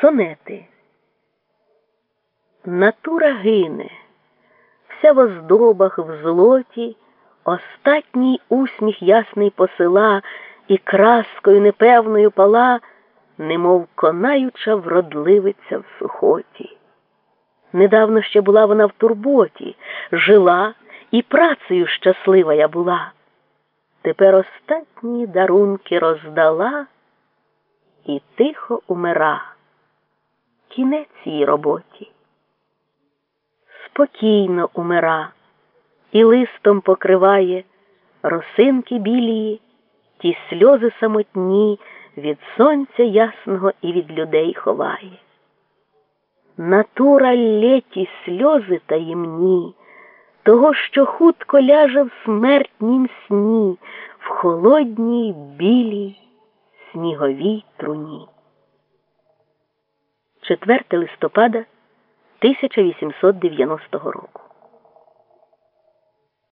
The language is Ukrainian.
Сонети. Натура гине, вся в оздобах в злоті, остатній усміх ясний посила і краскою непевною пала, немов конаюча вродливиця в сухоті. Недавно ще була вона в турботі, жила і працею щаслива я була. Тепер остатні дарунки роздала і тихо умира. Кінець її роботі. Спокійно умира і листом покриває росинки білії, ті сльози самотні від сонця ясного і від людей ховає. Натура леті сльози таємні, того, що хутко ляже в смертнім сні, в холодній білій сніговій труні. 4 листопада 1890 року.